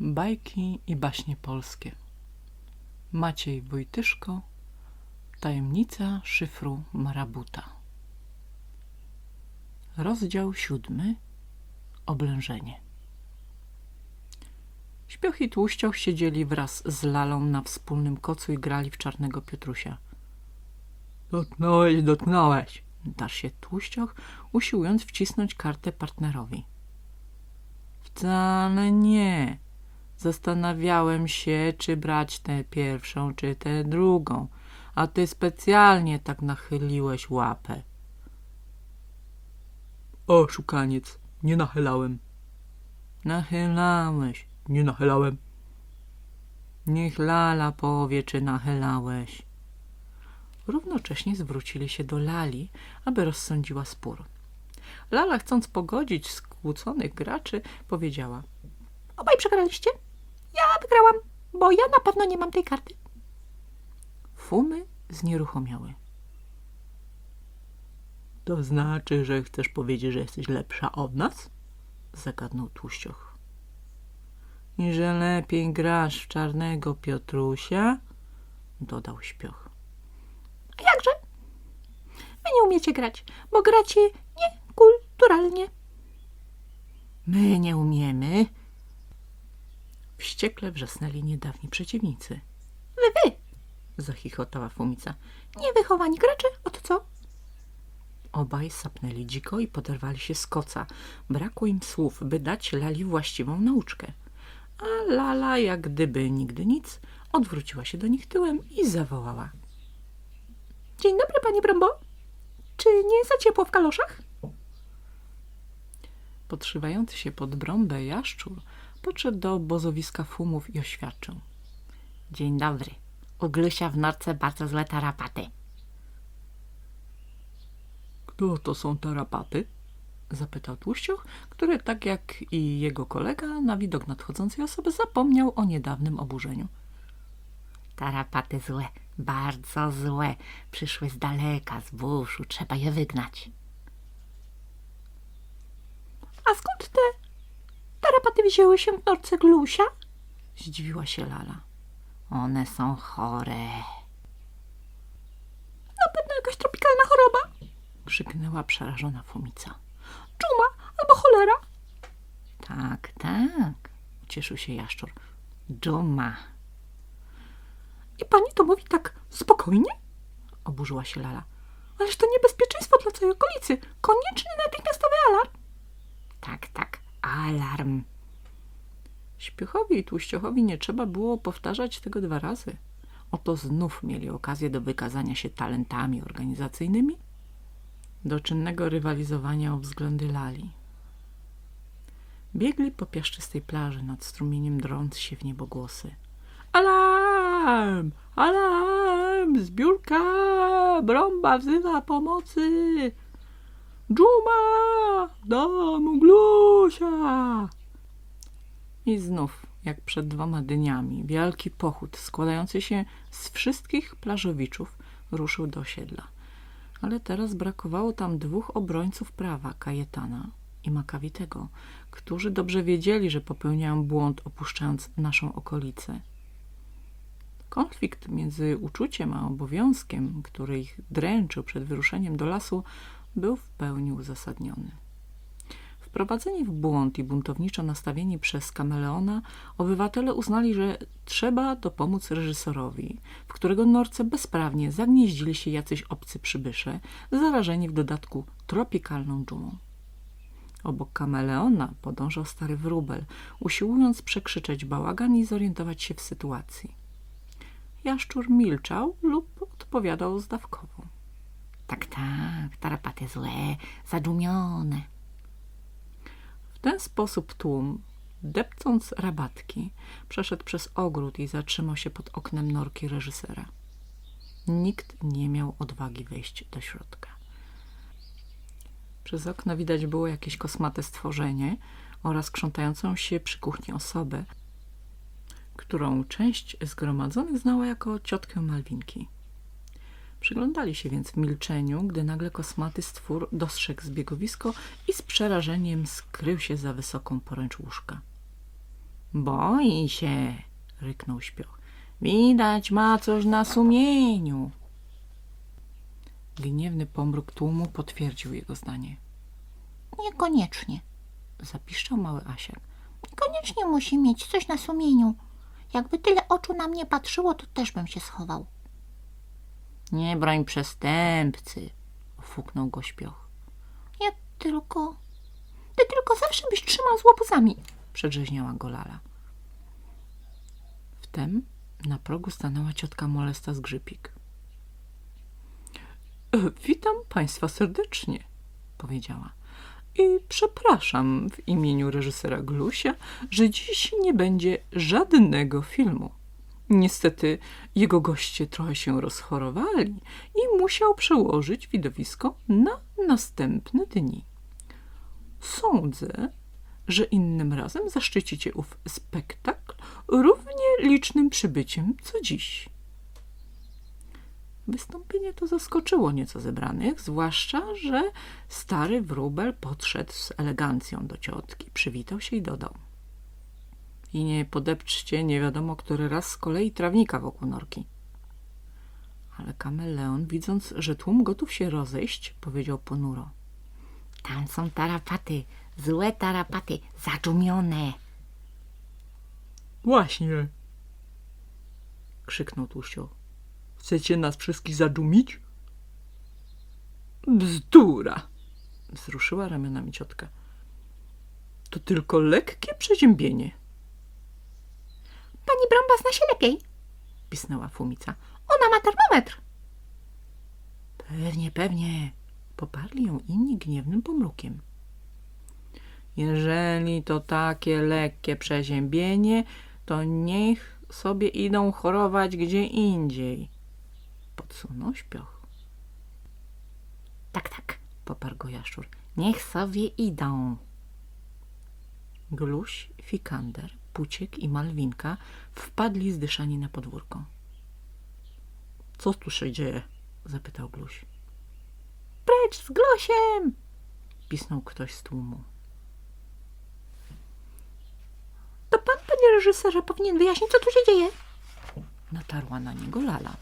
Bajki i baśnie polskie. Maciej Wojtyszko. Tajemnica szyfru Marabuta. Rozdział siódmy. Oblężenie. Śpioch i Tłuścioch siedzieli wraz z Lalą na wspólnym kocu i grali w czarnego Piotrusia. Dotknąłeś, dotknąłeś, dar się Tłuścioch, usiłując wcisnąć kartę partnerowi. Wcale nie. Zastanawiałem się, czy brać tę pierwszą, czy tę drugą, a ty specjalnie tak nachyliłeś łapę. O, szukaniec, nie nachylałem. Nachylałeś, nie nachylałem. Niech Lala powie, czy nachylałeś. Równocześnie zwrócili się do Lali, aby rozsądziła spór. Lala, chcąc pogodzić skłóconych graczy, powiedziała – Obaj przegraliście? Ja wygrałam, bo ja na pewno nie mam tej karty. Fumy znieruchomiały. To znaczy, że chcesz powiedzieć, że jesteś lepsza od nas? Zagadnął Tłuścioch. I że lepiej grasz w czarnego Piotrusia? Dodał Śpioch. A jakże? Wy nie umiecie grać, bo gracie niekulturalnie. My nie umiemy. Wściekle wrzasnęli niedawni przeciwnicy. Wy, wy, Zachichotała Fumica. niewychowani gracze, od co? Obaj sapnęli dziko i poderwali się z koca. Brakło im słów, by dać Lali właściwą nauczkę. A Lala, jak gdyby nigdy nic, odwróciła się do nich tyłem i zawołała. Dzień dobry, panie Brąbo. Czy nie za ciepło w kaloszach? Podszywający się pod brąbę jaszczur podszedł do obozowiska fumów i oświadczył. Dzień dobry. U Glusia w norce bardzo złe tarapaty. Kto to są tarapaty? Zapytał Tłuścioch, który tak jak i jego kolega na widok nadchodzącej osoby zapomniał o niedawnym oburzeniu. Tarapaty złe, bardzo złe. Przyszły z daleka, z buszu. Trzeba je wygnać. A skąd te tarapaty wzięły się w norce Glusia? Zdziwiła się Lala. One są chore. Na pewno jakaś tropikalna choroba. Krzyknęła przerażona Fumica. Dżuma albo cholera. Tak, tak, ucieszył się jaszczur. Dżuma, I pani to mówi tak spokojnie? oburzyła się Lala. Ależ to niebezpieczeństwo dla całej okolicy. Konieczny natychmiastowy alarm. Tak, tak, alarm. Śpiochowi i Tłuściochowi nie trzeba było powtarzać tego dwa razy. Oto znów mieli okazję do wykazania się talentami organizacyjnymi, do czynnego rywalizowania o względy Lali. Biegli po piaszczystej plaży nad strumieniem drąc się w niebogłosy. Alarm! Alarm! Zbiórka! Brąba wzywa pomocy! Dżuma! Dom Glusia! I znów, jak przed dwoma dniami, wielki pochód składający się z wszystkich plażowiczów ruszył do osiedla. Ale teraz brakowało tam dwóch obrońców prawa, Kajetana i Makawitego, którzy dobrze wiedzieli, że popełniają błąd opuszczając naszą okolicę. Konflikt między uczuciem a obowiązkiem, który ich dręczył przed wyruszeniem do lasu, był w pełni uzasadniony. Wprowadzeni w błąd i buntowniczo nastawieni przez kameleona, obywatele uznali, że trzeba dopomóc reżysorowi, w którego norce bezprawnie zagnieździli się jacyś obcy przybysze, zarażeni w dodatku tropikalną dżumą. Obok kameleona podążał stary wróbel, usiłując przekrzyczeć bałagan i zorientować się w sytuacji. Jaszczur milczał lub odpowiadał zdawkowo. Tak, tak, tarapaty złe, zadumione. W ten sposób tłum, depcąc rabatki, przeszedł przez ogród i zatrzymał się pod oknem norki reżysera. Nikt nie miał odwagi wejść do środka. Przez okno widać było jakieś kosmate stworzenie oraz krzątającą się przy kuchni osobę, którą część zgromadzonych znała jako ciotkę Malwinki. Przyglądali się więc w milczeniu, gdy nagle kosmaty stwór dostrzegł zbiegowisko i z przerażeniem skrył się za wysoką poręcz łóżka. Boi się, ryknął śpioch. Widać ma coś na sumieniu. Gniewny pomruk tłumu potwierdził jego zdanie. Niekoniecznie. Zapiszczał mały Asiak. Niekoniecznie musi mieć coś na sumieniu. Jakby tyle oczu na mnie patrzyło, to też bym się schował. Nie broń przestępcy, fuknął go śpioch. Ja tylko... Ty tylko zawsze byś trzymał z łobuzami. Przedrzeźniała go Lala. Wtem na progu stanęła ciotka Molesta z Grzypik. "E, Witam państwa serdecznie, powiedziała. I przepraszam w imieniu reżysera Glusia, że dziś nie będzie żadnego filmu. Niestety jego goście trochę się rozchorowali i musiał przełożyć widowisko na następne dni. Sądzę, że innym razem zaszczycicie ów spektakl równie licznym przybyciem co dziś. Wystąpienie to zaskoczyło nieco zebranych, zwłaszcza, że stary wróbel podszedł z elegancją do ciotki, przywitał się i dodał. I nie podepczcie nie wiadomo który raz z kolei trawnika wokół norki. Ale kameleon, widząc, że tłum gotów się rozejść, powiedział ponuro. Tam są tarapaty, złe tarapaty, zadzumione. Właśnie, krzyknął tłuścioł. Chcecie nas wszystkich zadumić? Bzdura, wzruszyła ramionami ciotka. To tylko lekkie przeziębienie, Pani Brąba zna się lepiej. pisnęła Fumica. Ona ma termometr. Pewnie, pewnie, poparli ją inni gniewnym pomrukiem. Jeżeli to takie lekkie przeziębienie, to niech sobie idą chorować gdzie indziej. Podsunął śpioch. Tak, tak. Poparł go jaszczur. Niech sobie idą. Gluś, Fikander, Puciek i Malwinka wpadli zdyszani na podwórko. Co tu się dzieje? zapytał Gluś. Precz z glosiem. Pisnął ktoś z tłumu. To pan, panie reżyserze, powinien wyjaśnić, co tu się dzieje. Natarła na niego Lala.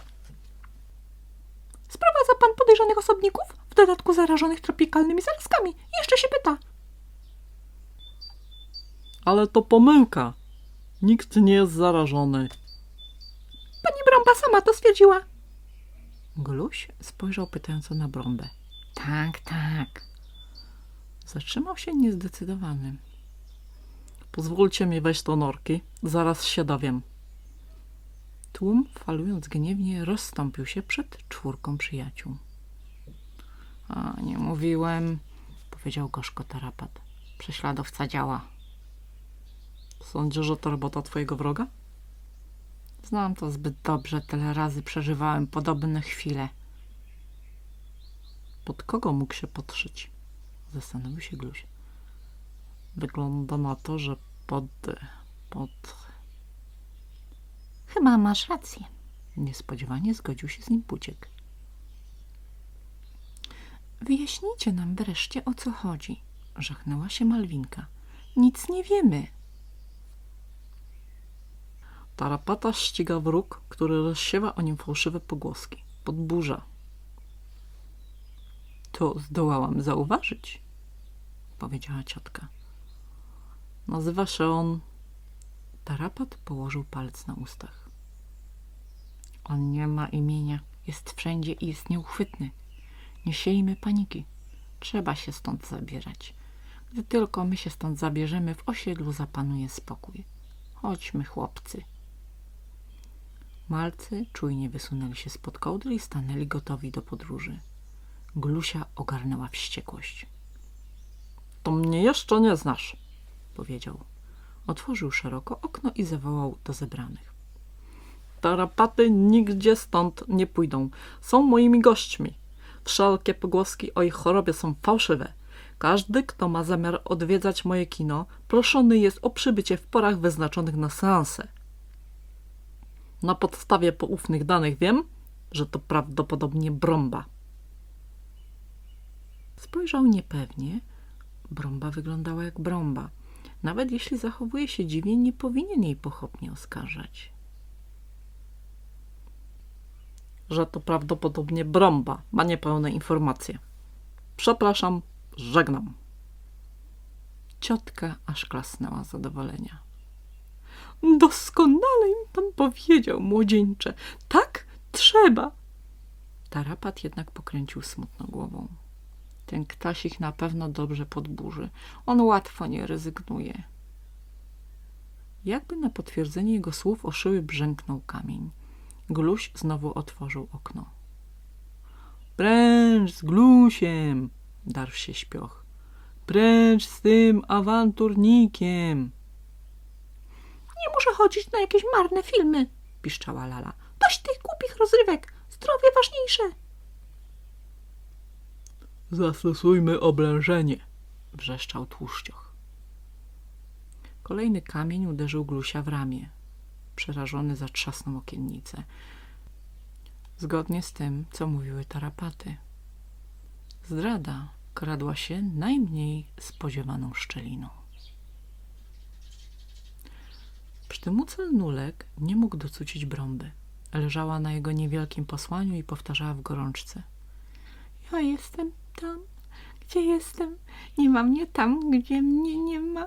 Sprowadza pan podejrzanych osobników, w dodatku zarażonych tropikalnymi zarazkami. Jeszcze się pyta. Ale to pomyłka. Nikt nie jest zarażony. Pani Brąba sama to stwierdziła. Gluś spojrzał pytająco na Brąbę. Tak, tak. Zatrzymał się niezdecydowany. Pozwólcie mi wejść do norki. Zaraz się dowiem. Tłum, falując gniewnie, rozstąpił się przed czwórką przyjaciół. A, nie mówiłem, powiedział gorzko tarapat. Prześladowca działa. Sądzisz, że to robota twojego wroga? Znam to zbyt dobrze, tyle razy przeżywałem podobne chwile. Pod kogo mógł się podszyć? Zastanowił się Gluś. Wygląda na to, że pod... pod... Chyba masz rację. Niespodziewanie zgodził się z nim Puciek. Wyjaśnijcie nam wreszcie, o co chodzi. Żachnęła się Malwinka. Nic nie wiemy. Tarapata ściga wróg, który rozsiewa o nim fałszywe pogłoski. Podburza. To zdołałam zauważyć, powiedziała ciotka. Nazywa się on... Tarapat położył palec na ustach. On nie ma imienia, jest wszędzie i jest nieuchwytny. Nie siejmy paniki. Trzeba się stąd zabierać. Gdy tylko my się stąd zabierzemy, w osiedlu zapanuje spokój. Chodźmy, chłopcy. Malcy czujnie wysunęli się spod kołdry i stanęli gotowi do podróży. Glusia ogarnęła wściekłość. To mnie jeszcze nie znasz, powiedział. Otworzył szeroko okno i zawołał do zebranych. Tarapaty nigdzie stąd nie pójdą. Są moimi gośćmi. Wszelkie pogłoski o ich chorobie są fałszywe. Każdy, kto ma zamiar odwiedzać moje kino, proszony jest o przybycie w porach wyznaczonych na seanse. Na podstawie poufnych danych wiem, że to prawdopodobnie Brąba. Spojrzał niepewnie. Brąba wyglądała jak Brąba. Nawet jeśli zachowuje się dziwnie, nie powinien jej pochopnie oskarżać. Że to prawdopodobnie Brąba ma niepełne informacje. Przepraszam, żegnam. Ciotka aż klasnęła zadowolenia. Doskonale im pan powiedział, młodzieńcze. Tak trzeba. Tarapat jednak pokręcił smutno głową. Ten ktasik na pewno dobrze podburzy. On łatwo nie rezygnuje. Jakby na potwierdzenie jego słów oszyły brzęknął kamień. Gluś znowu otworzył okno. Pręcz z Glusiem! darł się śpioch. Precz z tym awanturnikiem! Nie muszę chodzić na jakieś marne filmy, piszczała Lala. Dość tych głupich rozrywek. Zdrowie ważniejsze. Zastosujmy oblężenie, wrzeszczał tłuszczoch. Kolejny kamień uderzył Glusia w ramię. Przerażony zatrzasnął okiennicę. Zgodnie z tym, co mówiły tarapaty. Zdrada kradła się najmniej spodziewaną szczeliną. Sztymucel Nulek nie mógł docucić brąby. Leżała na jego niewielkim posłaniu i powtarzała w gorączce. Ja jestem tam, gdzie jestem. Nie ma mnie tam, gdzie mnie nie ma.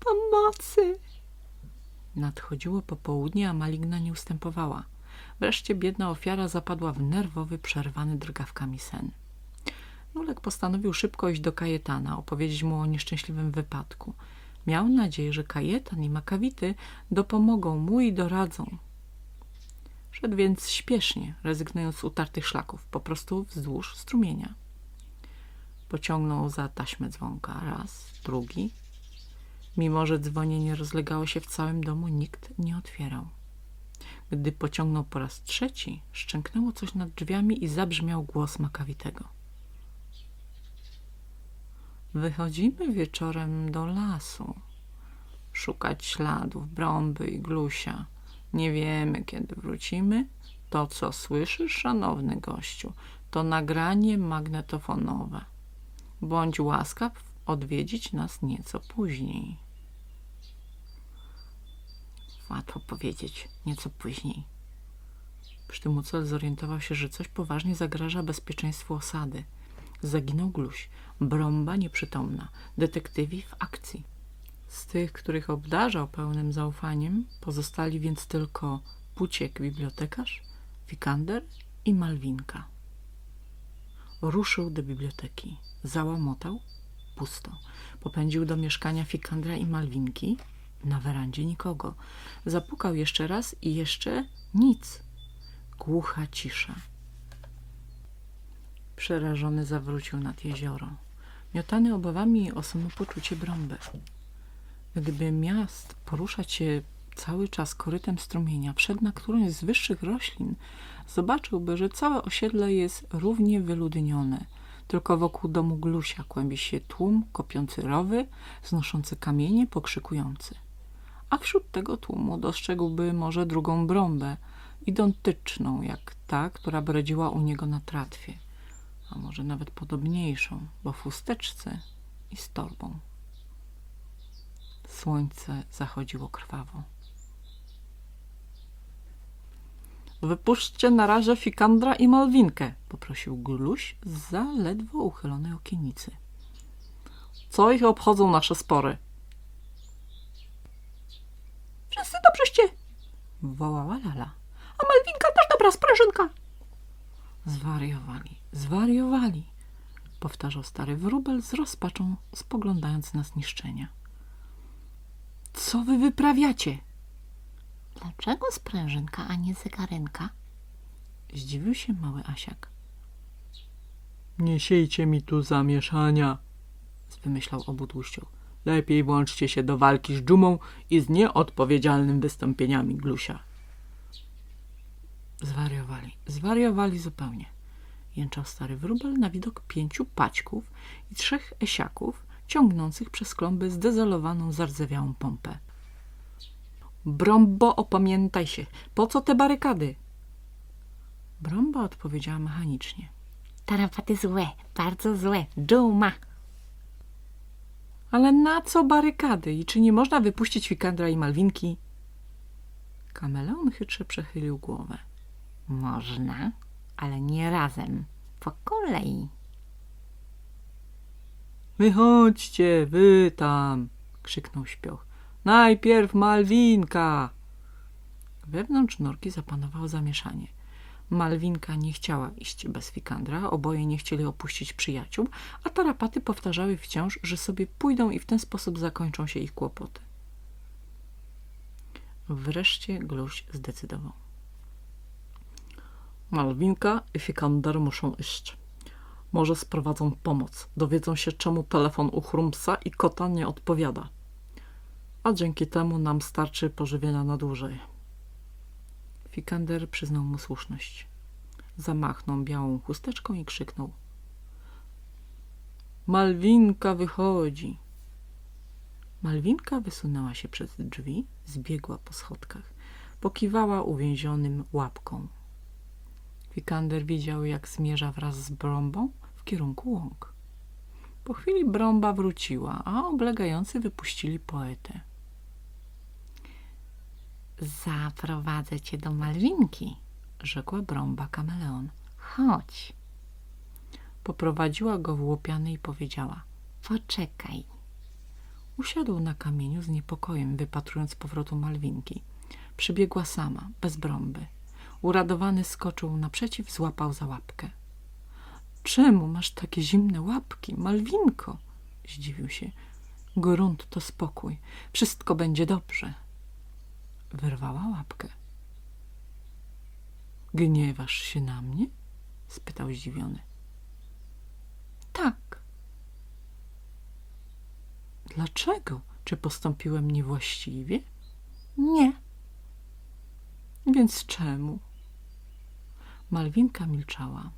Pomocy! Nadchodziło popołudnie, a maligna nie ustępowała. Wreszcie biedna ofiara zapadła w nerwowy, przerwany drgawkami sen. Nulek postanowił szybko iść do Kajetana, opowiedzieć mu o nieszczęśliwym wypadku. Miał nadzieję, że Kajetan i Makawity dopomogą mu i doradzą. Szedł więc śpiesznie, rezygnując z utartych szlaków, po prostu wzdłuż strumienia. Pociągnął za taśmę dzwonka raz, drugi. Mimo, że dzwonienie rozlegało się w całym domu, nikt nie otwierał. Gdy pociągnął po raz trzeci, szczęknęło coś nad drzwiami i zabrzmiał głos Makawitego. Wychodzimy wieczorem do lasu, szukać śladów brąby i glusia. Nie wiemy, kiedy wrócimy. To, co słyszysz, szanowny gościu, to nagranie magnetofonowe. Bądź łaskaw odwiedzić nas nieco później. Łatwo powiedzieć, nieco później. Sztymucel zorientował się, że coś poważnie zagraża bezpieczeństwu osady. Zaginął Gluś, Brąba nieprzytomna, detektywi w akcji. Z tych, których obdarzał pełnym zaufaniem, pozostali więc tylko Puciek bibliotekarz, Wikander i Malwinka. Ruszył do biblioteki, załamotał, pusto. Popędził do mieszkania Fikandra i Malwinki, na werandzie nikogo. Zapukał jeszcze raz i jeszcze nic. Głucha cisza. Przerażony zawrócił nad jezioro. Miotany obawami o samopoczucie brąby. Gdyby miast poruszać się cały czas korytem strumienia, wszedł na którąś z wyższych roślin, zobaczyłby, że całe osiedle jest równie wyludnione. Tylko wokół domu Glusia kłębi się tłum kopiący rowy, znoszący kamienie, pokrzykujący. A wśród tego tłumu dostrzegłby może drugą brąbę, identyczną jak ta, która bredziła u niego na tratwie, a może nawet podobniejszą, bo w chusteczce i z torbą. Słońce zachodziło krwawo. Wypuśćcie na razie Fikandra i Malwinkę, poprosił Gluś z zaledwo uchylonej okiennicy. Co ich obchodzą nasze spory? Wszyscy dobrzeście, wołała Lala. a Malwinka też dobra sprężynka. Zwariowali, zwariowali, powtarzał stary wróbel z rozpaczą, spoglądając na zniszczenia. Co wy wyprawiacie? Dlaczego sprężynka, a nie zegarynka? Zdziwił się mały Asiak. Nie siejcie mi tu zamieszania, wymyślał obudłuścią. Lepiej włączcie się do walki z dżumą i z nieodpowiedzialnym wystąpieniami Glusia. Zwariowali, zwariowali zupełnie. Jęczał stary wróbel na widok pięciu paćków i trzech esiaków ciągnących przez klomby zdezolowaną, zardzewiałą pompę. Brąbo, opamiętaj się! Po co te barykady? Brąba odpowiedziała mechanicznie. Tarapaty złe, bardzo złe. Dżuma. Ale na co barykady? I czy nie można wypuścić Fikandra i Malwinki? Kameleon chytrze przechylił głowę. Można, ale nie razem. Po kolei. Wychodźcie, wy tam! krzyknął śpioch. Najpierw Malwinka! Wewnątrz norki zapanowało zamieszanie. Malwinka nie chciała iść bez Fikandra, oboje nie chcieli opuścić przyjaciół, a tarapaty powtarzały wciąż, że sobie pójdą i w ten sposób zakończą się ich kłopoty. Wreszcie Gluś zdecydował. Malwinka i Fikander muszą iść. Może sprowadzą pomoc. Dowiedzą się, czemu telefon u Chrumsa i kota nie odpowiada. A dzięki temu nam starczy pożywienia na dłużej. Fikander przyznał mu słuszność. Zamachnął białą chusteczką i krzyknął. Malwinka wychodzi. Malwinka wysunęła się przez drzwi, zbiegła po schodkach. Pokiwała uwięzionym łapką. Fikander widział, jak zmierza wraz z Brąbą w kierunku łąk. Po chwili Brąba wróciła, a oblegający wypuścili poetę. Zaprowadzę cię do Malwinki, Rzekła Brąba kameleon. chodź. Poprowadziła go w łopiany i powiedziała. Poczekaj. Usiadł na kamieniu z niepokojem, wypatrując powrotu Malwinki. Przybiegła sama, bez brąby. Uradowany skoczył naprzeciw, złapał za łapkę. Czemu masz takie zimne łapki, Malwinko? Zdziwił się. Grunt to spokój. Wszystko będzie dobrze. Wyrwała łapkę. Gniewasz się na mnie? spytał zdziwiony. Tak, Dlaczego? Czy postąpiłem niewłaściwie? nie. Więc czemu? Malwinka milczała.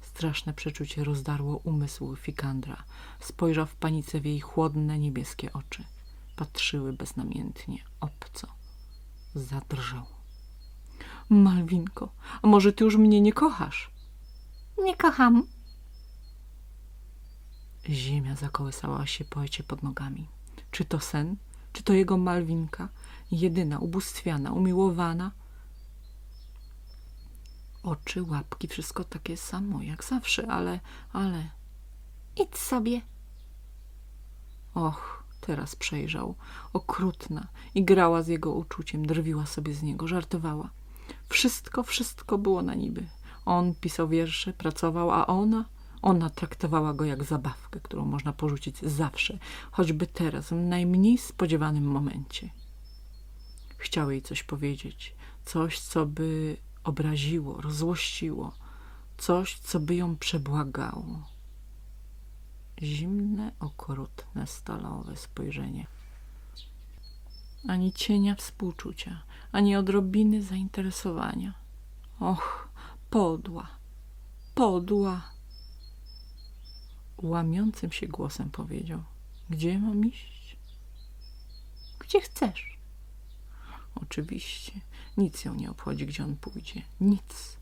Straszne przeczucie rozdarło umysł Fikandra. Spojrzał w panice w jej chłodne, niebieskie oczy. Patrzyły beznamiętnie, obco. Zadrżał. Malwinko, a może ty już mnie nie kochasz? Nie kocham. Ziemia zakołysała się poecie pod nogami. Czy to sen? Czy to jego Malwinka? Jedyna, ubóstwiana, umiłowana? Oczy, łapki, wszystko takie samo, jak zawsze, ale, ale... Idź sobie. Och, teraz przejrzał. Okrutna. I grała z jego uczuciem, drwiła sobie z niego, żartowała. Wszystko, wszystko było na niby. On pisał wiersze, pracował, a ona... Ona traktowała go jak zabawkę, którą można porzucić zawsze, choćby teraz, w najmniej spodziewanym momencie. Chciał jej coś powiedzieć, coś, co by obraziło, rozłościło, coś, co by ją przebłagało. Zimne, okrutne, stalowe spojrzenie. Ani cienia współczucia, ani odrobiny zainteresowania. Och, podła, podła! Łamiącym się głosem powiedział. Gdzie mam iść? Gdzie chcesz. Oczywiście. Nic ją nie obchodzi, gdzie on pójdzie. Nic.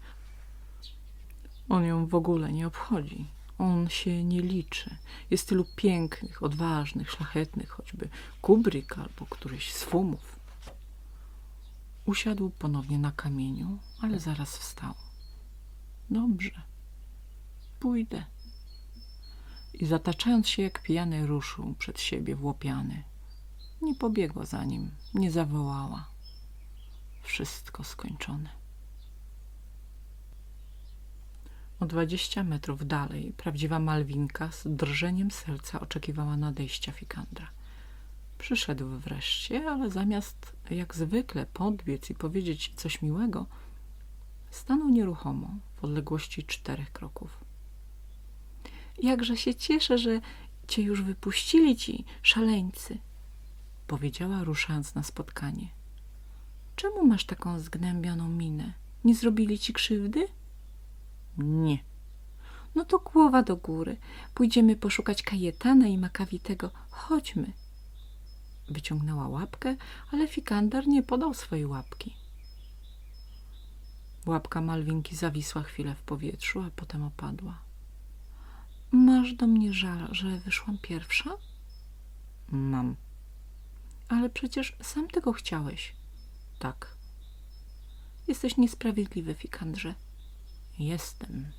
On ją w ogóle nie obchodzi. On się nie liczy. Jest tylu pięknych, odważnych, szlachetnych, choćby Kubrick albo któryś z Fumów. Usiadł ponownie na kamieniu, ale zaraz wstał. Dobrze. Pójdę. I zataczając się jak pijany ruszył przed siebie włopiany. Nie pobiegła za nim, nie zawołała. Wszystko skończone. O dwadzieścia metrów dalej prawdziwa Malwinka z drżeniem serca oczekiwała nadejścia Fikandra. Przyszedł wreszcie, ale zamiast jak zwykle podbiec i powiedzieć coś miłego, stanął nieruchomo w odległości czterech kroków. Jakże się cieszę, że cię już wypuścili ci szaleńcy, powiedziała ruszając na spotkanie. Czemu masz taką zgnębioną minę? Nie zrobili ci krzywdy? Nie. No to głowa do góry. Pójdziemy poszukać Kajetana i Makawitego. Chodźmy. Wyciągnęła łapkę, ale Fikander nie podał swojej łapki. Łapka Malwinki zawisła chwilę w powietrzu, a potem opadła. Masz do mnie żal, że wyszłam pierwsza? Mam. Ale przecież sam tego chciałeś. Tak. Jesteś niesprawiedliwy, Fikandrze. Jestem.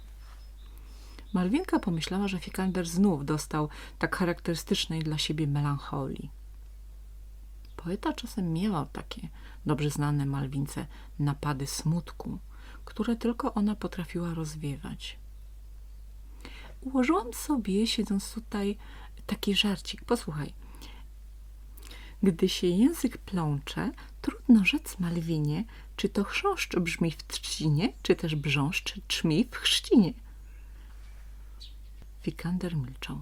Malwinka pomyślała, że Fikander znów dostał tak charakterystycznej dla siebie melancholii. Poeta czasem miewał takie dobrze znane Malwince napady smutku, które tylko ona potrafiła rozwiewać. Ułożyłam sobie, siedząc tutaj, taki żarcik. Posłuchaj. Gdy się język plącze, trudno rzec Malwinie, czy to chrząszcz brzmi w trzcinie, czy też brząszcz trzmi w chrzcinie. Fikander milczał.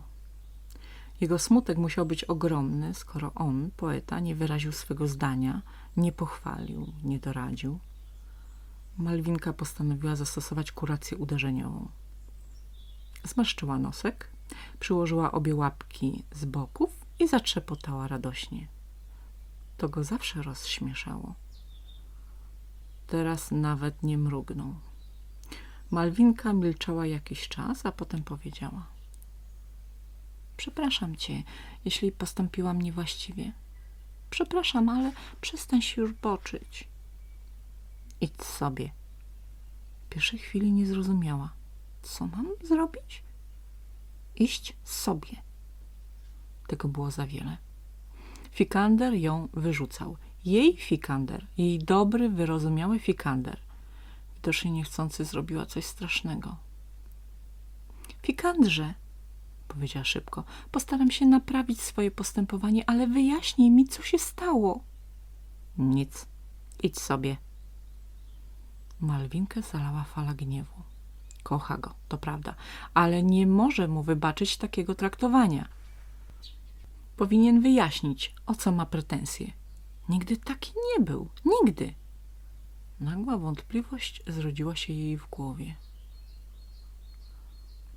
Jego smutek musiał być ogromny, skoro on, poeta, nie wyraził swego zdania, nie pochwalił, nie doradził. Malwinka postanowiła zastosować kurację uderzeniową. Zmarszczyła nosek, przyłożyła obie łapki z boków i zatrzepotała radośnie. To go zawsze rozśmieszało. Teraz nawet nie mrugnął. Malwinka milczała jakiś czas, a potem powiedziała – Przepraszam cię, jeśli postąpiłam niewłaściwie. Przepraszam, ale przestań się już boczyć. Idź sobie. W pierwszej chwili nie zrozumiała. Co mam zrobić? Iść sobie. Tego było za wiele. Fikander ją wyrzucał. Jej Fikander, jej dobry, wyrozumiały Fikander. Widocznie niechcący zrobiła coś strasznego. Fikandrze, powiedziała szybko. Postaram się naprawić swoje postępowanie, ale wyjaśnij mi, co się stało. Nic. Idź sobie. Malwinkę zalała fala gniewu. Kocha go, to prawda, ale nie może mu wybaczyć takiego traktowania. Powinien wyjaśnić, o co ma pretensje. Nigdy taki nie był. Nigdy. Nagła wątpliwość zrodziła się jej w głowie.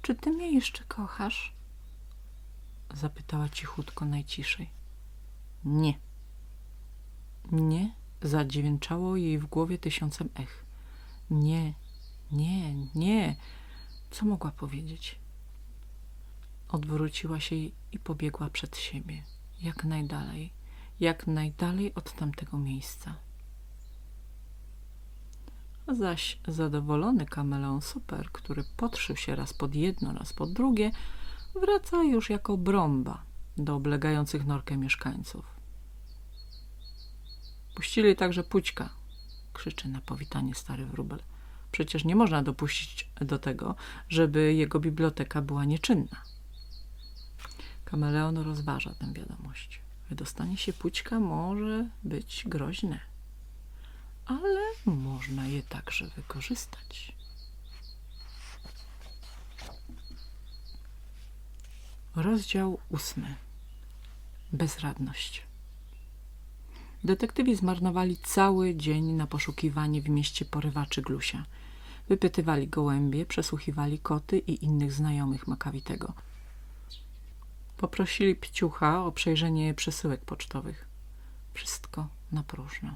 Czy ty mnie jeszcze kochasz? Zapytała cichutko najciszej. Nie. Nie zadźwięczało jej w głowie tysiącem ech. Nie, nie, nie. Co mogła powiedzieć? Odwróciła się i pobiegła przed siebie. Jak najdalej. Jak najdalej od tamtego miejsca. Zaś zadowolony kameleon super, który podszył się raz pod jedno, raz pod drugie, wraca już jako brąba do oblegających norkę mieszkańców. Puścili także Pućka, krzyczy na powitanie stary wróbel. Przecież nie można dopuścić do tego, żeby jego biblioteka była nieczynna. Kameleon rozważa tę wiadomość. Wydostanie się Pućka może być groźne, ale można je także wykorzystać. Rozdział ósmy. Bezradność. Detektywi zmarnowali cały dzień na poszukiwanie w mieście porywaczy Glusia. Wypytywali gołębie, przesłuchiwali koty i innych znajomych Makawitego. Poprosili Pciucha o przejrzenie przesyłek pocztowych. Wszystko na próżno.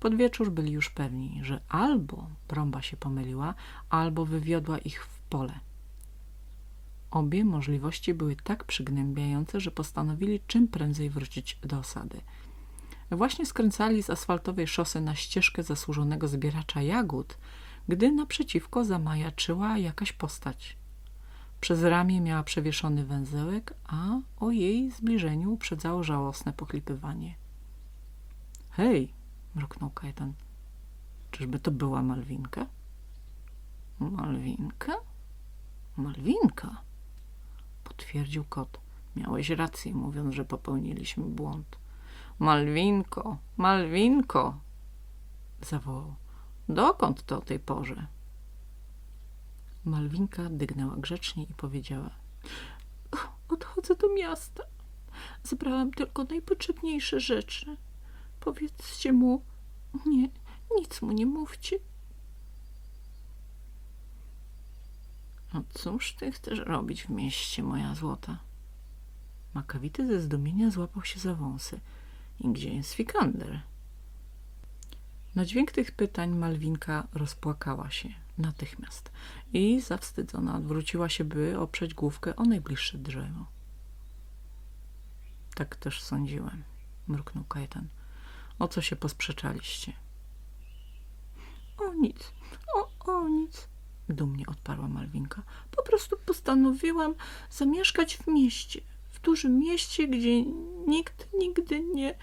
Pod wieczór byli już pewni, że albo brąba się pomyliła, albo wywiodła ich w pole – Obie możliwości były tak przygnębiające, że postanowili czym prędzej wrócić do osady. Właśnie skręcali z asfaltowej szosy na ścieżkę zasłużonego zbieracza jagód, gdy naprzeciwko zamajaczyła jakaś postać. Przez ramię miała przewieszony węzełek, a o jej zbliżeniu uprzedzało żałosne pochlipywanie. – Hej! – mruknął Kajetan. – Czyżby to była Malwinka? – Malwinka? Malwinka? potwierdził kot. Miałeś rację, mówiąc, że popełniliśmy błąd. Malwinko, Malwinko! zawołał. Dokąd to o tej porze? Malwinka dygnęła grzecznie i powiedziała. Odchodzę do miasta. Zebrałam tylko najpotrzebniejsze rzeczy. Powiedzcie mu, nie, nic mu nie mówcie. No cóż ty chcesz robić w mieście, moja złota? Makawity ze zdumienia złapał się za wąsy. I gdzie jest Fikander? Na dźwięk tych pytań Malwinka rozpłakała się natychmiast i zawstydzona odwróciła się, by oprzeć główkę o najbliższe drzewo. Tak też sądziłem, mruknął Kajetan. O co się posprzeczaliście? O nic, o, o nic, dumnie odparła Malwinka. Po prostu postanowiłam zamieszkać w mieście, w dużym mieście, gdzie nikt nigdy nie...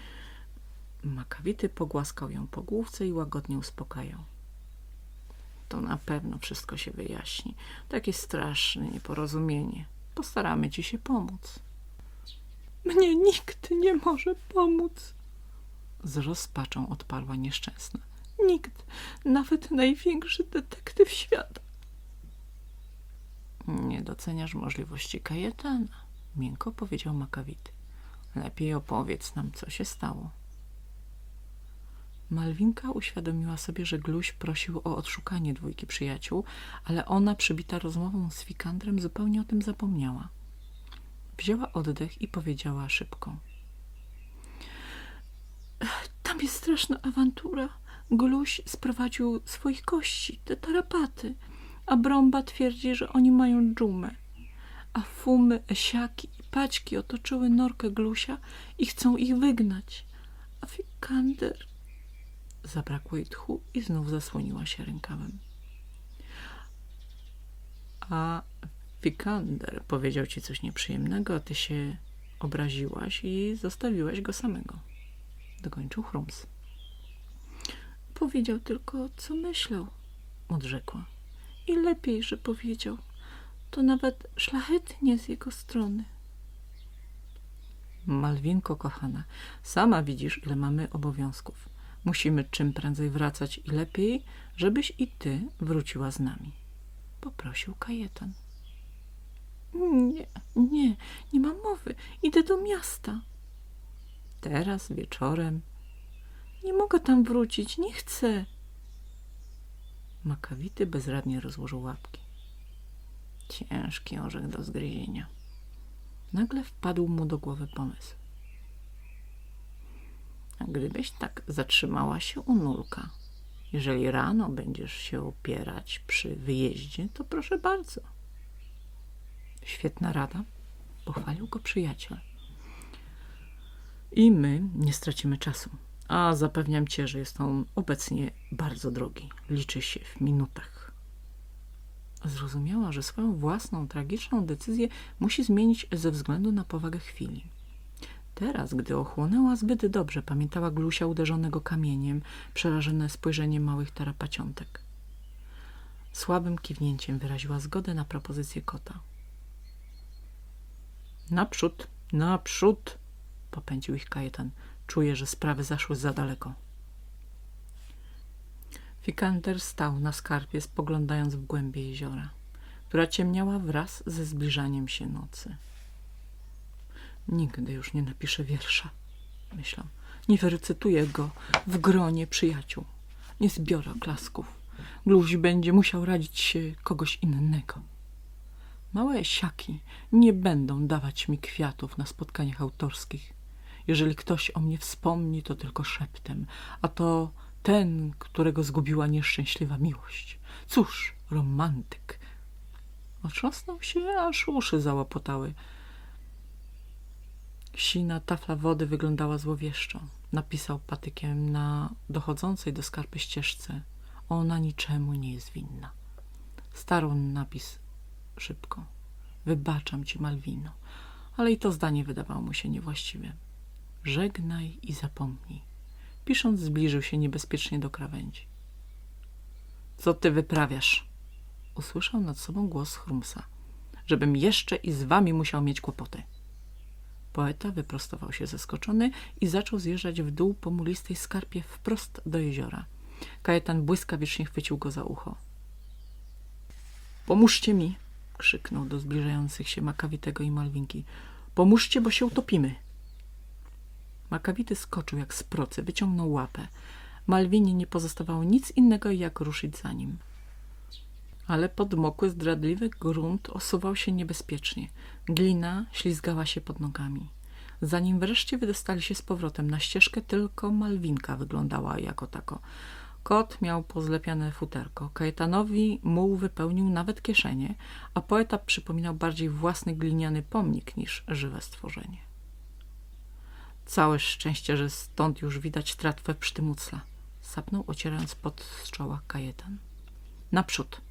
Makawity pogłaskał ją po główce i łagodnie uspokajał. To na pewno wszystko się wyjaśni. Takie straszne nieporozumienie. Postaramy ci się pomóc. Mnie nikt nie może pomóc, Z rozpaczą odparła nieszczęsna. nikt, nawet największy detektyw świata. Nie doceniasz możliwości Kajetana, miękko powiedział Makawity. Lepiej opowiedz nam, co się stało. Malwinka uświadomiła sobie, że Gluś prosił o odszukanie dwójki przyjaciół, ale ona, przybita rozmową z Fikandrem, zupełnie o tym zapomniała. Wzięła oddech i powiedziała szybko. Tam jest straszna awantura. Gluś sprowadził swoich gości, te tarapaty, a Brąba twierdzi, że oni mają dżumę. A fumy, esiaki i paćki otoczyły norkę Glusia i chcą ich wygnać. A Fikander Zabrakło jej tchu i znów zasłoniła się rękawem. A Fikander powiedział ci coś nieprzyjemnego, a ty się obraziłaś i zostawiłaś go samego. Dokończył Chrums. powiedział tylko, co myślał. Odrzekła. I lepiej, że powiedział. To nawet szlachetnie z jego strony. Malwinko, kochana, sama widzisz, ile mamy obowiązków. Musimy czym prędzej wracać i lepiej, żebyś i ty wróciła z nami. Poprosił Kajetan. Nie, nie, nie ma mowy. Idę do miasta. Teraz, wieczorem, Nie mogę tam wrócić, nie chcę. Makawity bezradnie rozłożył łapki. Ciężki orzech do zgryzienia. Nagle wpadł mu do głowy pomysł. Gdybyś tak zatrzymała się u nurka, jeżeli rano będziesz się opierać przy wyjeździe, to proszę bardzo. Świetna rada, pochwalił go przyjaciel. I my nie stracimy czasu. A zapewniam cię, że jest on obecnie bardzo drogi. Liczy się w minutach. Zrozumiała, że swoją własną, tragiczną decyzję musi zmienić ze względu na powagę chwili. Teraz, gdy ochłonęła zbyt dobrze, pamiętała Glusia uderzonego kamieniem, przerażone spojrzeniem małych tarapaciątek. Słabym kiwnięciem wyraziła zgodę na propozycję kota. Naprzód, naprzód, popędził ich Kajetan. Czuję, że sprawy zaszły za daleko. Fikander stał na skarpie, spoglądając w głębie jeziora, która ciemniała wraz ze zbliżaniem się nocy. Nigdy już nie napiszę wiersza, myślał. Nie wyrecytuję go w gronie przyjaciół. Nie zbiorę oklasków. Gluś będzie musiał radzić się kogoś innego. Małe siaki nie będą dawać mi kwiatów na spotkaniach autorskich. Jeżeli ktoś o mnie wspomni, to tylko szeptem, a to ten, którego zgubiła nieszczęśliwa miłość. Cóż, romantyk. Otrząsnął się, aż uszy załapotały. Sina tafla wody wyglądała złowieszczo. Napisał patykiem na dochodzącej do skarpy ścieżce. Ona niczemu nie jest winna. Starł napis szybko. Wybaczam ci, Malwino. Ale i to zdanie wydawało mu się niewłaściwe. Żegnaj i zapomnij. Pisząc, zbliżył się niebezpiecznie do krawędzi. Co ty wyprawiasz? Usłyszał nad sobą głos Chrumsa. Żebym jeszcze i z wami musiał mieć kłopoty. Poeta wyprostował się zeskoczony i zaczął zjeżdżać w dół po mulistej skarpie wprost do jeziora. Kajetan błyskawicznie chwycił go za ucho. Pomóżcie mi! krzyknął do zbliżających się Makawitego i Malwinki. Pomóżcie, bo się utopimy! Makawity skoczył jak z procy, wyciągnął łapę. Malwinie nie pozostawało nic innego, jak ruszyć za nim. Ale podmokły, zdradliwy grunt osuwał się niebezpiecznie. Glina ślizgała się pod nogami. Zanim wreszcie wydostali się z powrotem na ścieżkę, tylko Malwinka wyglądała jako tako. Kot miał pozlepiane futerko. Kajetanowi muł wypełnił nawet kieszenie, a poeta przypominał bardziej własny gliniany pomnik niż żywe stworzenie. Całe szczęście, że stąd już widać tratwę psztymucla. Sapnął, ocierając pot z czoła kajetan. Naprzód.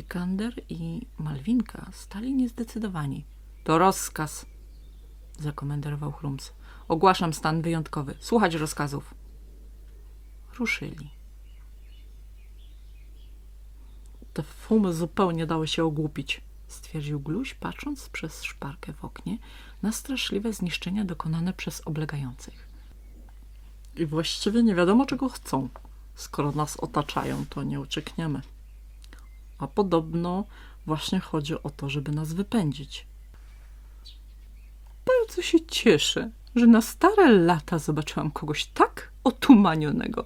Wikander i Malwinka stali niezdecydowani. To rozkaz, zakomenderował Chrums. Ogłaszam stan wyjątkowy. Słuchać rozkazów. Ruszyli. Te fumy zupełnie dały się ogłupić, stwierdził Gluś, patrząc przez szparkę w oknie na straszliwe zniszczenia dokonane przez oblegających. I właściwie nie wiadomo, czego chcą. Skoro nas otaczają, to nie uciekniemy. A podobno właśnie chodzi o to, żeby nas wypędzić. Bardzo się cieszę, że na stare lata zobaczyłam kogoś tak otumanionego,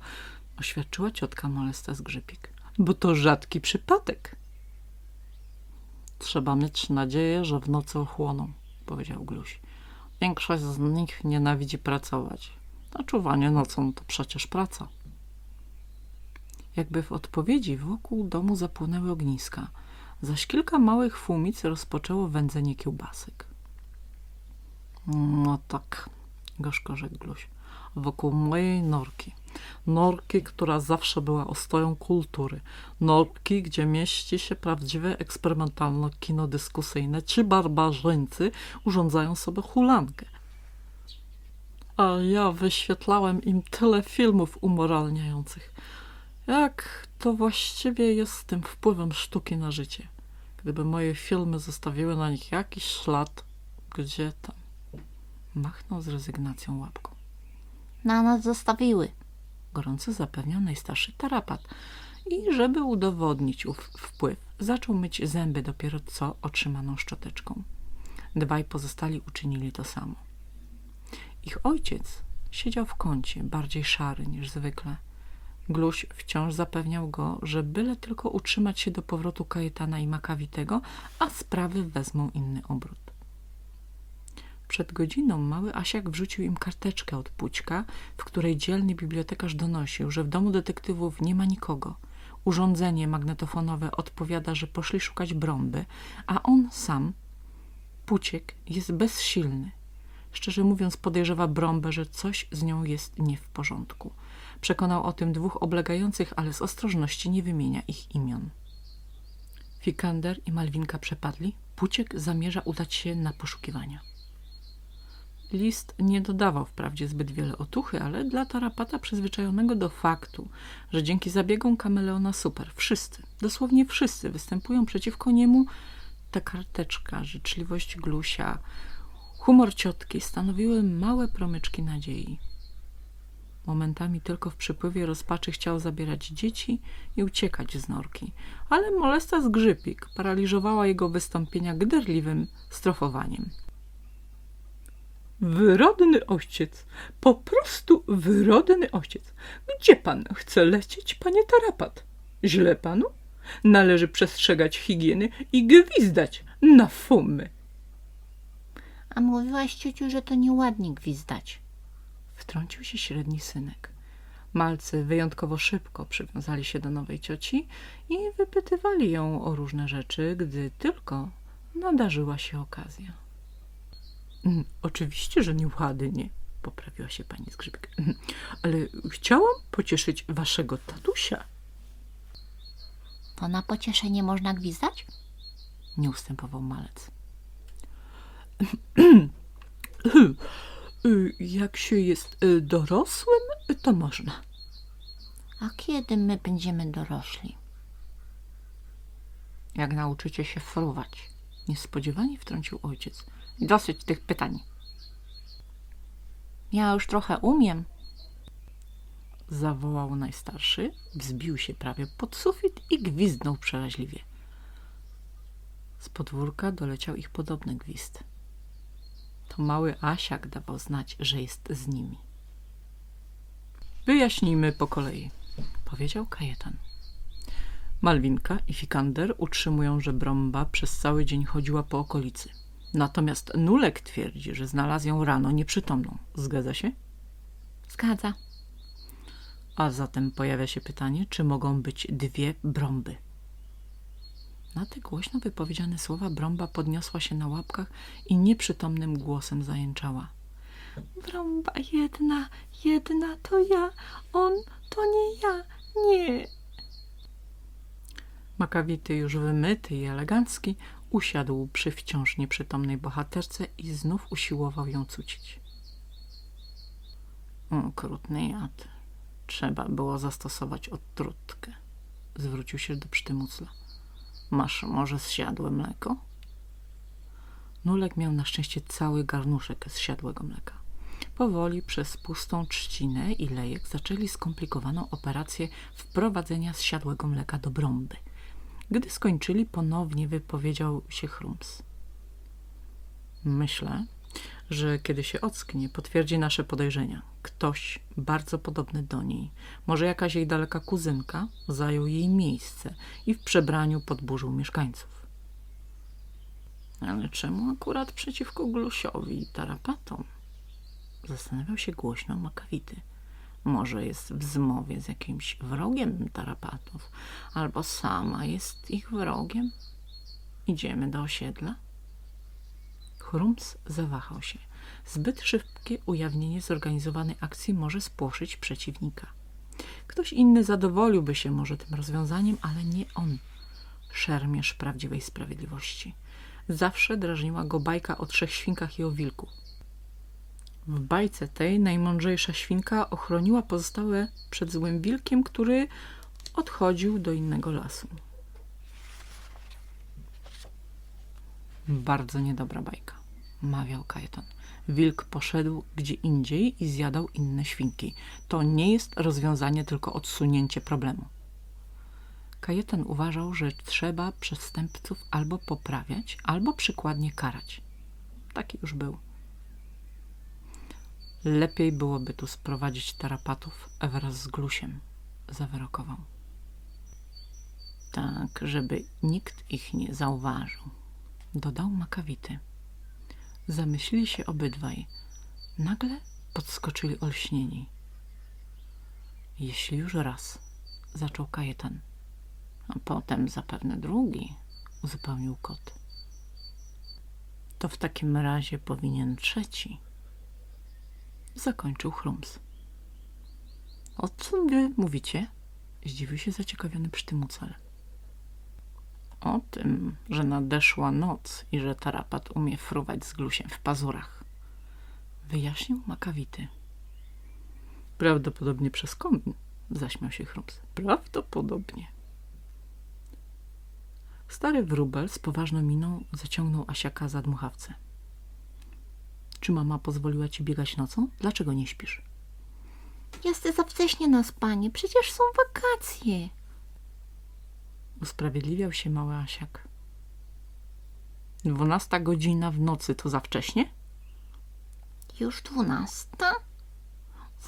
oświadczyła ciotka Molesta z Grzypik. Bo to rzadki przypadek. Trzeba mieć nadzieję, że w nocy ochłoną, powiedział Gluś. Większość z nich nienawidzi pracować. A czuwanie nocą to przecież praca. Jakby w odpowiedzi wokół domu zapłonęły ogniska, zaś kilka małych fumic rozpoczęło wędzenie kiełbasek. No tak, gorzko rzekł Gluś, wokół mojej norki. Norki, która zawsze była ostoją kultury. Norki, gdzie mieści się prawdziwe eksperymentalne kino dyskusyjne. Ci barbarzyńcy urządzają sobie hulankę. A ja wyświetlałem im tyle filmów umoralniających. Jak to właściwie jest z tym wpływem sztuki na życie? Gdyby moje filmy zostawiły na nich jakiś ślad, gdzie tam? Machnął z rezygnacją łapką. Na nas zostawiły. Gorąco zapewniał najstarszy tarapat i żeby udowodnić ów wpływ, zaczął myć zęby dopiero co otrzymaną szczoteczką. Dwaj pozostali uczynili to samo. Ich ojciec siedział w kącie, bardziej szary niż zwykle. Gluś wciąż zapewniał go, że byle tylko utrzymać się do powrotu Kajetana i Makawitego, a sprawy wezmą inny obrót. Przed godziną mały Asiak wrzucił im karteczkę od Pućka, w której dzielny bibliotekarz donosił, że w domu detektywów nie ma nikogo. Urządzenie magnetofonowe odpowiada, że poszli szukać brąby, a on sam, Puciek, jest bezsilny. Szczerze mówiąc podejrzewa brąbę, że coś z nią jest nie w porządku. Przekonał o tym dwóch oblegających, ale z ostrożności nie wymienia ich imion. Fikander i Malwinka przepadli. Puciek zamierza udać się na poszukiwania. List nie dodawał wprawdzie zbyt wiele otuchy, ale dla tarapata przyzwyczajonego do faktu, że dzięki zabiegom kameleona super wszyscy, dosłownie wszyscy występują przeciwko niemu, ta karteczka, życzliwość Glusia, humor ciotki stanowiły małe promyczki nadziei. Momentami tylko w przypływie rozpaczy chciał zabierać dzieci i uciekać z norki, ale molesta z grzypik paraliżowała jego wystąpienia gderliwym strofowaniem. Wyrodny ojciec, po prostu wyrodny ojciec. Gdzie pan chce lecieć, panie tarapat? Źle panu? Należy przestrzegać higieny i gwizdać na fumy. A mówiłaś, ciociu, że to nieładnie gwizdać. Wtrącił się średni synek. Malcy wyjątkowo szybko przywiązali się do nowej cioci i wypytywali ją o różne rzeczy, gdy tylko nadarzyła się okazja. Mm, Oczywiście, że nieładnie, poprawiła się pani Skrzypek. Mm, Ale chciałam pocieszyć waszego tatusia. To na pocieszenie można gwizdać? Nie ustępował malec. Jak się jest y, dorosłym, to można. A kiedy my będziemy dorośli? Jak nauczycie się fruwać? Niespodziewanie wtrącił ojciec. Dosyć tych pytań. Ja już trochę umiem. Zawołał najstarszy, wzbił się prawie pod sufit i gwizdnął przeraźliwie. Z podwórka doleciał ich podobny gwizd. To mały Asiak dawał znać, że jest z nimi. Wyjaśnijmy po kolei, powiedział Kajetan. Malwinka i Fikander utrzymują, że Brąba przez cały dzień chodziła po okolicy. Natomiast Nulek twierdzi, że znalazł ją rano nieprzytomną. Zgadza się? Zgadza. A zatem pojawia się pytanie, czy mogą być dwie Brąby. Na te głośno wypowiedziane słowa Brąba podniosła się na łapkach i nieprzytomnym głosem zajęczała. Wrąba jedna, jedna to ja, on to nie ja, nie. Makawity, już wymyty i elegancki, usiadł przy wciąż nieprzytomnej bohaterce i znów usiłował ją cucić. Okrutny jad. Trzeba było zastosować odtrutkę. Zwrócił się do przytymucla. Masz może zsiadłe mleko? Nulek miał na szczęście cały garnuszek zsiadłego mleka. Powoli przez pustą trzcinę i lejek zaczęli skomplikowaną operację wprowadzenia zsiadłego mleka do brąby. Gdy skończyli, ponownie wypowiedział się Chrums. Myślę, że kiedy się ocknie, potwierdzi nasze podejrzenia. Ktoś bardzo podobny do niej, może jakaś jej daleka kuzynka, zajął jej miejsce i w przebraniu podburzył mieszkańców. Ale czemu akurat przeciwko Glusiowi i tarapatom? Zastanawiał się głośno Makawity. Może jest w zmowie z jakimś wrogiem tarapatów, albo sama jest ich wrogiem. Idziemy do osiedla? Chrums zawahał się. Zbyt szybkie ujawnienie zorganizowanej akcji może spłoszyć przeciwnika. Ktoś inny zadowoliłby się może tym rozwiązaniem, ale nie on. Szermierz prawdziwej sprawiedliwości. Zawsze drażniła go bajka o trzech świnkach i o wilku. W bajce tej najmądrzejsza świnka ochroniła pozostałe przed złym wilkiem, który odchodził do innego lasu. Bardzo niedobra bajka, mawiał Kajetan. Wilk poszedł gdzie indziej i zjadał inne świnki. To nie jest rozwiązanie, tylko odsunięcie problemu. Kajetan uważał, że trzeba przestępców albo poprawiać, albo przykładnie karać. Taki już był. Lepiej byłoby tu sprowadzić tarapatów wraz z Glusiem, zawyrokował. Tak, żeby nikt ich nie zauważył, dodał Makawity. Zamyślili się obydwaj. Nagle podskoczyli olśnieni. Jeśli już raz, zaczął Kajetan, a potem zapewne drugi, uzupełnił kot. To w takim razie powinien trzeci zakończył Chrums. O czym wy mówicie? Zdziwił się zaciekawiony przytymucel. O tym, że nadeszła noc i że tarapat umie fruwać z glusiem w pazurach. Wyjaśnił Makawity. Prawdopodobnie przez komin, zaśmiał się Chrums. Prawdopodobnie. Stary wróbel z poważną miną zaciągnął Asiaka za dmuchawce. Czy mama pozwoliła ci biegać nocą? Dlaczego nie śpisz? Jest za wcześnie na spanie, przecież są wakacje. Usprawiedliwiał się mały Asiak. Dwunasta godzina w nocy to za wcześnie? Już dwunasta?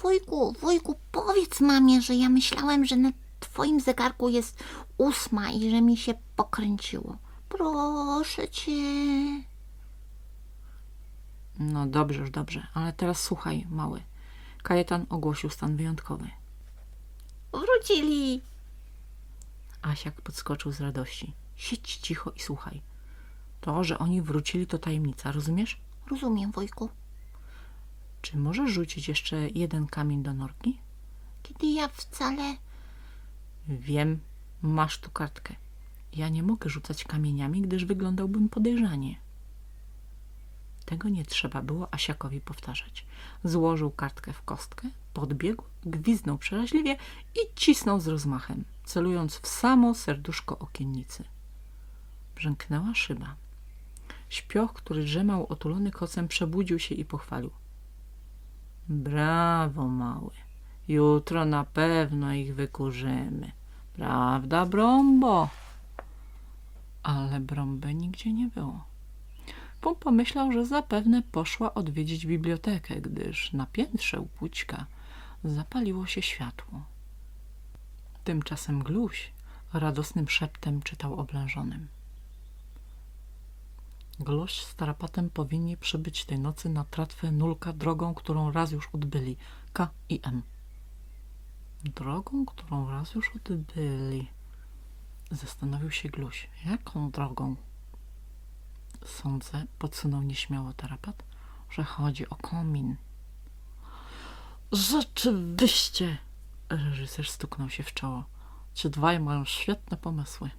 Wujku, wujku, powiedz mamie, że ja myślałem, że na twoim zegarku jest ósma i że mi się pokręciło. Proszę cię. No dobrze, już dobrze, ale teraz słuchaj, mały. Kajetan ogłosił stan wyjątkowy. Wrócili. Asiak podskoczył z radości. Siedź cicho i słuchaj. To, że oni wrócili, to tajemnica, rozumiesz? Rozumiem, wujku. Czy możesz rzucić jeszcze jeden kamień do norki? Kiedy ja wcale... Wiem, masz tu kartkę. Ja nie mogę rzucać kamieniami, gdyż wyglądałbym podejrzanie. Tego nie trzeba było Asiakowi powtarzać. Złożył kartkę w kostkę, podbiegł, gwiznął przeraźliwie i cisnął z rozmachem, celując w samo serduszko okiennicy. Brzęknęła szyba. Śpioch, który drzemał otulony kocem, przebudził się i pochwalił. Brawo, mały. Jutro na pewno ich wykurzymy. Prawda, Brombo? Ale Brąby nigdzie nie było. Pum pomyślał, że zapewne poszła odwiedzić bibliotekę, gdyż na piętrze u Pućka zapaliło się światło. Tymczasem Gluś radosnym szeptem czytał oblężonym. Gluś z tarapatem powinni przybyć tej nocy na tratwę Nulka drogą, którą raz już odbyli, K i M. Drogą, którą raz już odbyli. Zastanowił się Gluś. Jaką drogą? Sądzę, podsunął nieśmiało tarapat, że chodzi o komin. Rzeczywiście, reżyser stuknął się w czoło. Ci dwaj mają świetne pomysły.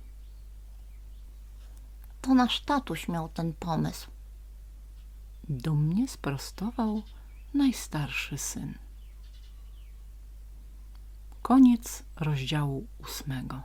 To nasz tatuś miał ten pomysł. Dumnie sprostował najstarszy syn. Koniec rozdziału ósmego.